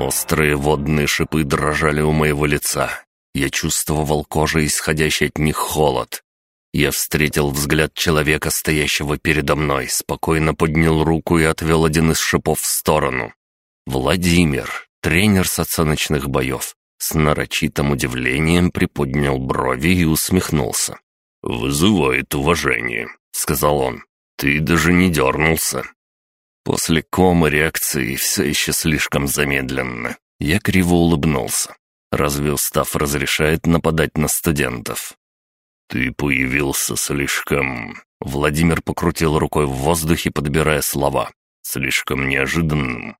Острые водные шипы дрожали у моего лица. Я чувствовал кожей исходящий от них холод. Я встретил взгляд человека, стоящего передо мной, спокойно поднял руку и отвел один из шипов в сторону. Владимир, тренер с оценочных боев, с нарочитым удивлением приподнял брови и усмехнулся. «Вызывает уважение», — сказал он. «Ты даже не дернулся». После комы реакции все еще слишком замедленно. Я криво улыбнулся. Разве устав разрешает нападать на студентов? «Ты появился слишком...» Владимир покрутил рукой в воздухе, подбирая слова. «Слишком неожиданным.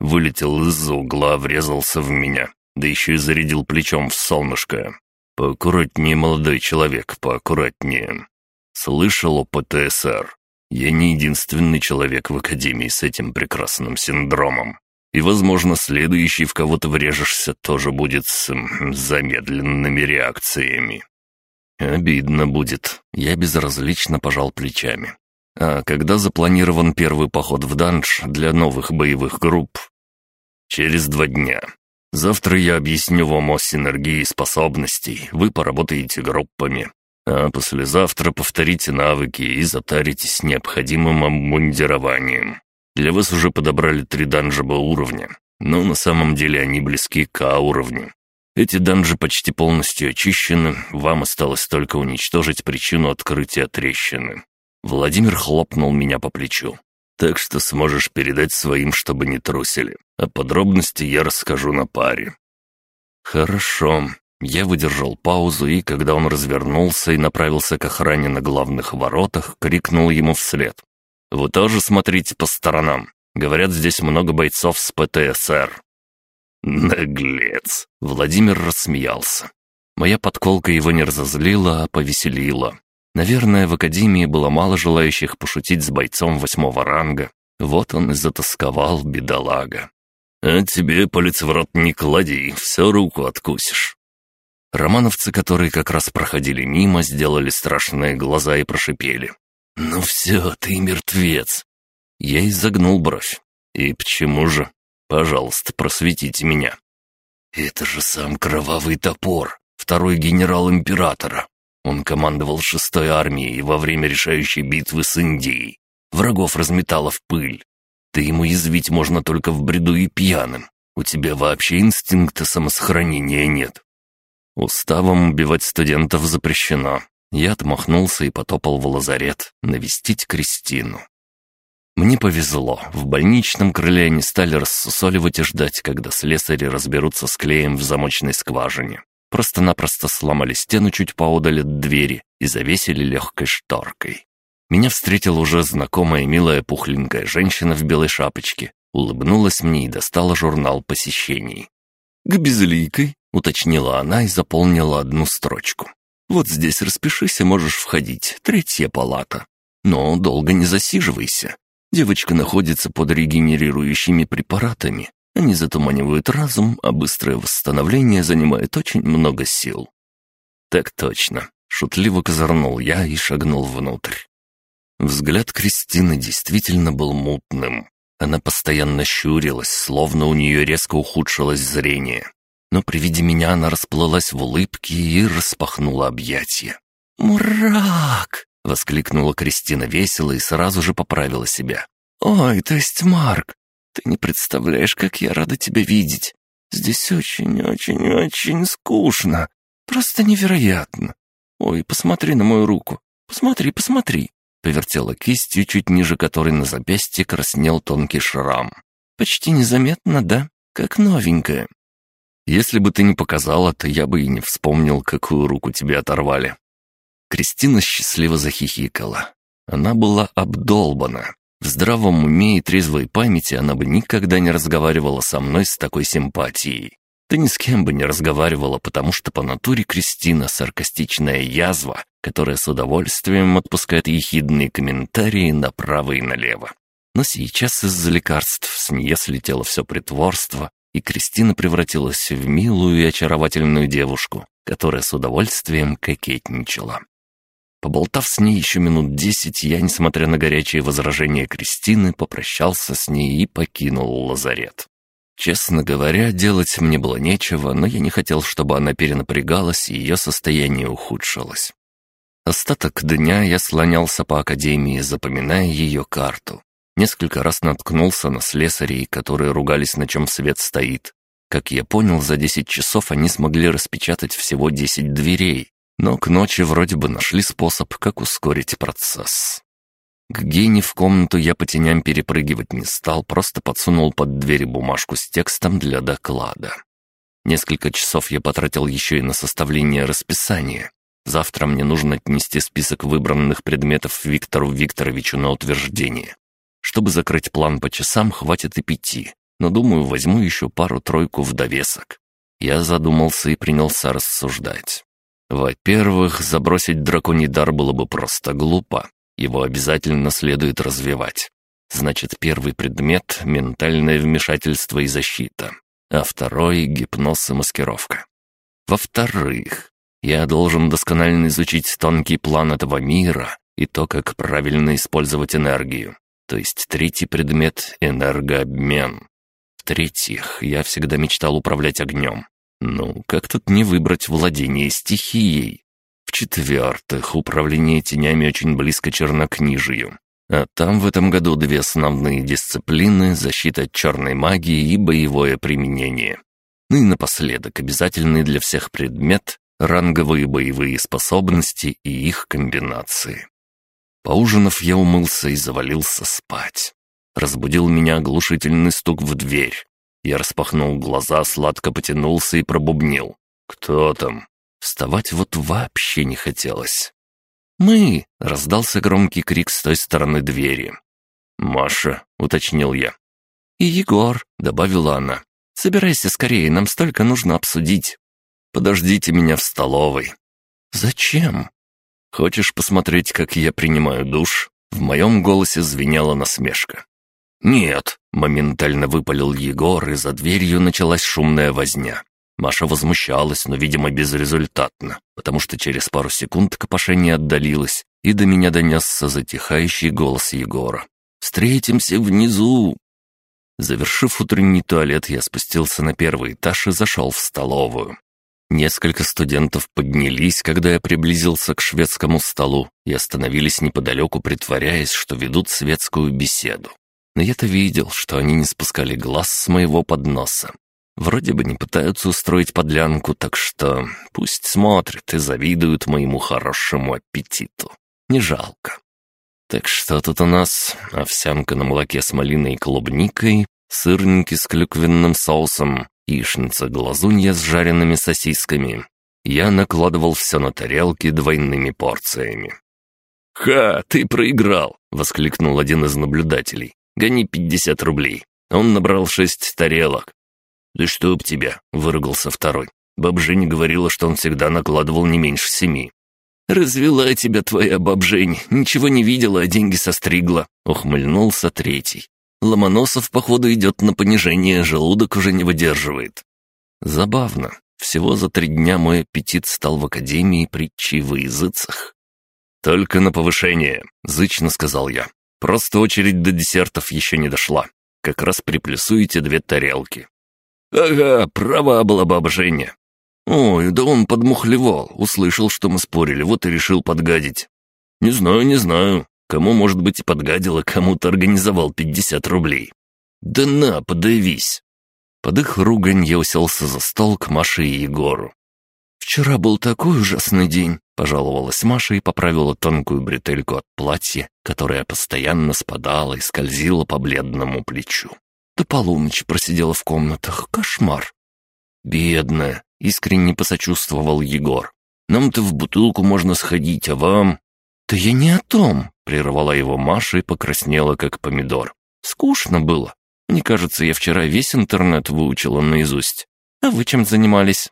Вылетел из-за угла, врезался в меня, да еще и зарядил плечом в солнышко. Поаккуратнее, молодой человек, поаккуратнее. Слышал о ПТСР. Я не единственный человек в Академии с этим прекрасным синдромом. И, возможно, следующий, в кого ты врежешься, тоже будет с замедленными реакциями. Обидно будет. Я безразлично пожал плечами. А когда запланирован первый поход в данж для новых боевых групп? Через два дня. Завтра я объясню вам о синергии способностей. Вы поработаете группами а послезавтра повторите навыки и затаритесь необходимым обмундированием. Для вас уже подобрали три данжа уровня, но на самом деле они близки к А уровню. Эти данжи почти полностью очищены, вам осталось только уничтожить причину открытия трещины. Владимир хлопнул меня по плечу. Так что сможешь передать своим, чтобы не трусили. А подробности я расскажу на паре. Хорошо. Я выдержал паузу и, когда он развернулся и направился к охране на главных воротах, крикнул ему вслед. «Вы тоже смотрите по сторонам. Говорят, здесь много бойцов с ПТСР». «Наглец!» — Владимир рассмеялся. Моя подколка его не разозлила, а повеселила. Наверное, в академии было мало желающих пошутить с бойцом восьмого ранга. Вот он и затасковал, бедолага. «А тебе палец не клади, все руку откусишь». Романовцы, которые как раз проходили мимо, сделали страшные глаза и прошипели. «Ну все, ты мертвец!» Я изогнул бровь. «И почему же? Пожалуйста, просветите меня». «Это же сам Кровавый Топор, второй генерал Императора. Он командовал шестой армией во время решающей битвы с Индией. Врагов разметало в пыль. Ты ему язвить можно только в бреду и пьяным. У тебя вообще инстинкта самосохранения нет. Уставом убивать студентов запрещено. Я отмахнулся и потопал в лазарет, навестить Кристину. Мне повезло. В больничном крыле они стали рассусоливать и ждать, когда слесари разберутся с клеем в замочной скважине. Просто-напросто сломали стену чуть поодаль от двери и завесили легкой шторкой. Меня встретила уже знакомая милая пухленькая женщина в белой шапочке, улыбнулась мне и достала журнал посещений. «К безликой», — уточнила она и заполнила одну строчку. «Вот здесь распишись и можешь входить, третья палата. Но долго не засиживайся. Девочка находится под регенерирующими препаратами. Они затуманивают разум, а быстрое восстановление занимает очень много сил». «Так точно», — шутливо козырнул я и шагнул внутрь. Взгляд Кристины действительно был мутным. Она постоянно щурилась, словно у нее резко ухудшилось зрение. Но при виде меня она расплылась в улыбке и распахнула объятия. «Мурак!» — воскликнула Кристина весело и сразу же поправила себя. «Ой, то есть Марк, ты не представляешь, как я рада тебя видеть. Здесь очень-очень-очень скучно. Просто невероятно. Ой, посмотри на мою руку. Посмотри, посмотри. Повертела кистью, чуть ниже которой на запястье краснел тонкий шрам. «Почти незаметно, да? Как новенькая». «Если бы ты не показала, то я бы и не вспомнил, какую руку тебе оторвали». Кристина счастливо захихикала. Она была обдолбана. В здравом уме и трезвой памяти она бы никогда не разговаривала со мной с такой симпатией. Да ни с кем бы не разговаривала, потому что по натуре Кристина саркастичная язва, которая с удовольствием отпускает ехидные комментарии направо и налево. Но сейчас из-за лекарств с нее слетело все притворство, и Кристина превратилась в милую и очаровательную девушку, которая с удовольствием кокетничала. Поболтав с ней еще минут десять, я, несмотря на горячие возражения Кристины, попрощался с ней и покинул лазарет. Честно говоря, делать мне было нечего, но я не хотел, чтобы она перенапрягалась и ее состояние ухудшилось. Остаток дня я слонялся по академии, запоминая ее карту. Несколько раз наткнулся на слесарей, которые ругались, на чем свет стоит. Как я понял, за 10 часов они смогли распечатать всего 10 дверей, но к ночи вроде бы нашли способ, как ускорить процесс. К Гене в комнату я по теням перепрыгивать не стал, просто подсунул под двери бумажку с текстом для доклада. Несколько часов я потратил еще и на составление расписания. Завтра мне нужно отнести список выбранных предметов Виктору Викторовичу на утверждение. Чтобы закрыть план по часам, хватит и пяти, но, думаю, возьму еще пару-тройку в довесок. Я задумался и принялся рассуждать. Во-первых, забросить драконий дар было бы просто глупо. Его обязательно следует развивать. Значит, первый предмет — ментальное вмешательство и защита, а второй — гипноз и маскировка. Во-вторых, я должен досконально изучить тонкий план этого мира и то, как правильно использовать энергию. То есть третий предмет — энергообмен. В-третьих, я всегда мечтал управлять огнем. Ну, как тут не выбрать владение стихией? В-четвертых, управление тенями очень близко чернокнижию. А там в этом году две основные дисциплины – защита от черной магии и боевое применение. Ну и напоследок, обязательный для всех предмет – ранговые боевые способности и их комбинации. Поужинав, я умылся и завалился спать. Разбудил меня оглушительный стук в дверь. Я распахнул глаза, сладко потянулся и пробубнил. «Кто там?» Вставать вот вообще не хотелось. «Мы!» — раздался громкий крик с той стороны двери. «Маша», — уточнил я. «И Егор», — добавила она. «Собирайся скорее, нам столько нужно обсудить». «Подождите меня в столовой». «Зачем?» «Хочешь посмотреть, как я принимаю душ?» В моем голосе звенела насмешка. «Нет», — моментально выпалил Егор, и за дверью началась шумная возня. Маша возмущалась, но, видимо, безрезультатно, потому что через пару секунд копошение отдалилось, и до меня донесся затихающий голос Егора. «Встретимся внизу!» Завершив утренний туалет, я спустился на первый этаж и зашел в столовую. Несколько студентов поднялись, когда я приблизился к шведскому столу, и остановились неподалеку, притворяясь, что ведут светскую беседу. Но я-то видел, что они не спускали глаз с моего подноса. Вроде бы не пытаются устроить подлянку, так что пусть смотрят и завидуют моему хорошему аппетиту. Не жалко. Так что тут у нас овсянка на молоке с малиной и клубникой, сырники с клюквенным соусом, яичница-глазунья с жареными сосисками. Я накладывал все на тарелки двойными порциями. «Ха, ты проиграл!» — воскликнул один из наблюдателей. «Гони пятьдесят рублей». Он набрал шесть тарелок, «Да чтоб тебя!» — выругался второй. Баб Женя говорила, что он всегда накладывал не меньше семи. «Развела тебя твоя баб Жень, ничего не видела, а деньги состригла», — ухмыльнулся третий. Ломоносов, походу, идет на понижение, желудок уже не выдерживает. Забавно. Всего за три дня мой аппетит стал в академии притчей во языцах. «Только на повышение», — зычно сказал я. «Просто очередь до десертов еще не дошла. Как раз приплюсуете две тарелки. «Ага, права была баба Женя». «Ой, да он подмухлевал, услышал, что мы спорили, вот и решил подгадить». «Не знаю, не знаю. Кому, может быть, и подгадил, а кому-то организовал пятьдесят рублей». «Да на, подавись». Под их ругань я уселся за стол к Маше и Егору. «Вчера был такой ужасный день», — пожаловалась Маша и поправила тонкую бретельку от платья, которая постоянно спадала и скользила по бледному плечу. До полуночи просидела в комнатах. Кошмар. Бедная, искренне посочувствовал Егор. Нам-то в бутылку можно сходить, а вам... Да я не о том, прервала его Маша и покраснела, как помидор. Скучно было. Мне кажется, я вчера весь интернет выучила наизусть. А вы чем занимались?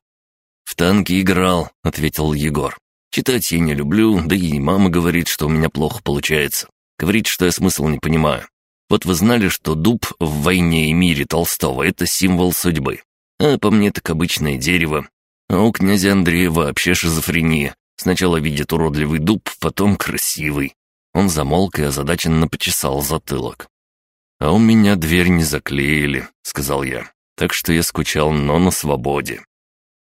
В танки играл, ответил Егор. Читать я не люблю, да и мама говорит, что у меня плохо получается. Говорит, что я смысл не понимаю. Вот вы знали, что дуб в «Войне и мире» Толстого — это символ судьбы. А по мне так обычное дерево. А у князя Андрея вообще шизофрения. Сначала видит уродливый дуб, потом красивый. Он замолк и озадаченно почесал затылок. «А у меня дверь не заклеили», — сказал я. так что я скучал, но на свободе.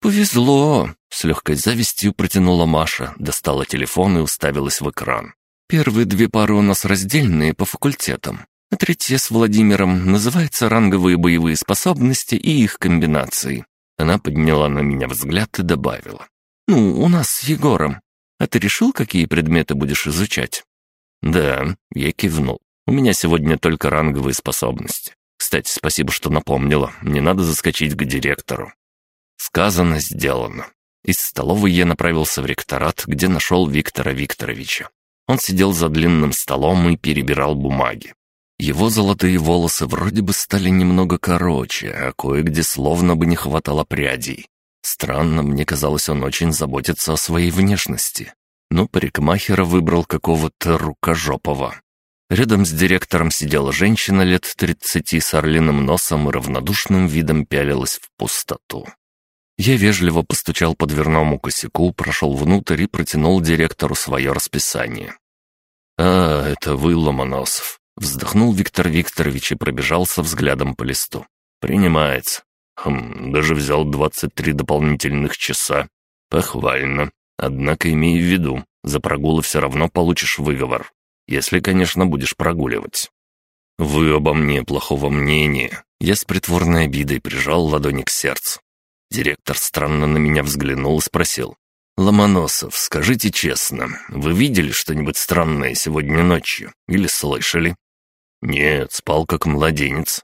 «Повезло!» — с легкой завистью протянула Маша, достала телефон и уставилась в экран. «Первые две пары у нас раздельные по факультетам, а третья с Владимиром называется «Ранговые боевые способности и их комбинации». Она подняла на меня взгляд и добавила. «Ну, у нас с Егором. А ты решил, какие предметы будешь изучать?» «Да», — я кивнул. «У меня сегодня только ранговые способности. Кстати, спасибо, что напомнила. Мне надо заскочить к директору». Сказано, сделано. Из столовой я направился в ректорат, где нашел Виктора Викторовича. Он сидел за длинным столом и перебирал бумаги. Его золотые волосы вроде бы стали немного короче, а кое-где словно бы не хватало прядей. Странно, мне казалось, он очень заботится о своей внешности. Но парикмахера выбрал какого-то рукожопого. Рядом с директором сидела женщина лет тридцати с орлиным носом и равнодушным видом пялилась в пустоту. Я вежливо постучал по дверному косяку, прошел внутрь и протянул директору свое расписание. «А, это вы, Ломоносов. Вздохнул Виктор Викторович и пробежался взглядом по листу. «Принимается. Хм, даже взял 23 дополнительных часа. Похвально. Однако имей в виду, за прогулы все равно получишь выговор. Если, конечно, будешь прогуливать». «Вы обо мне плохого мнения». Я с притворной обидой прижал ладони к сердцу. Директор странно на меня взглянул и спросил. «Ломоносов, скажите честно, вы видели что-нибудь странное сегодня ночью? Или слышали?» «Нет, спал как младенец».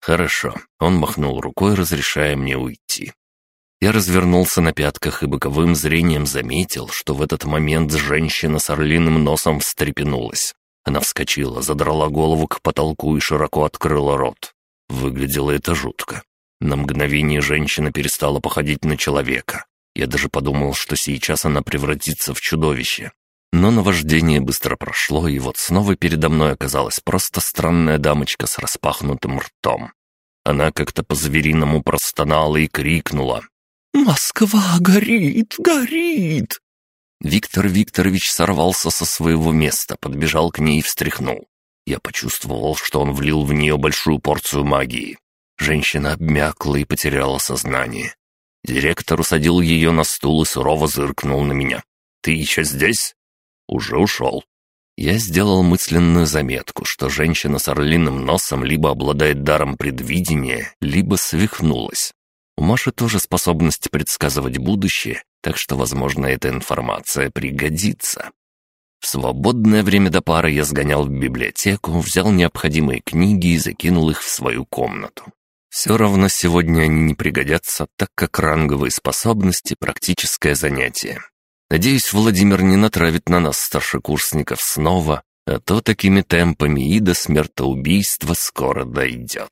«Хорошо», — он махнул рукой, разрешая мне уйти. Я развернулся на пятках и боковым зрением заметил, что в этот момент женщина с орлиным носом встрепенулась. Она вскочила, задрала голову к потолку и широко открыла рот. Выглядело это жутко. На мгновение женщина перестала походить на человека. Я даже подумал, что сейчас она превратится в чудовище. Но наваждение быстро прошло, и вот снова передо мной оказалась просто странная дамочка с распахнутым ртом. Она как-то по-звериному простонала и крикнула. «Москва горит, горит!» Виктор Викторович сорвался со своего места, подбежал к ней и встряхнул. Я почувствовал, что он влил в нее большую порцию магии. Женщина обмякла и потеряла сознание. Директор усадил ее на стул и сурово зыркнул на меня. «Ты еще здесь?» уже ушел. Я сделал мысленную заметку, что женщина с орлиным носом либо обладает даром предвидения, либо свихнулась. У Маши тоже способность предсказывать будущее, так что, возможно, эта информация пригодится. В свободное время до пары я сгонял в библиотеку, взял необходимые книги и закинул их в свою комнату. Все равно сегодня они не пригодятся, так как ранговые способности – практическое занятие. Надеюсь, Владимир не натравит на нас старшекурсников снова, а то такими темпами и до смертоубийства скоро дойдет.